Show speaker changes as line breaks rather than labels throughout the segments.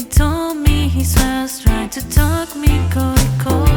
they told me he's just trying to talk me cold, cold.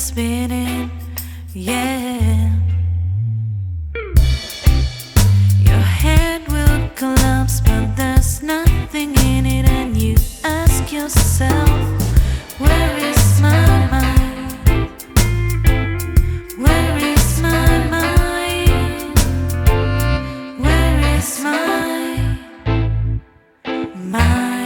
spinning, yeah. Your head will collapse, but there's nothing in it, and you ask yourself, Where is my mind? Where is my mind? Where is my mind?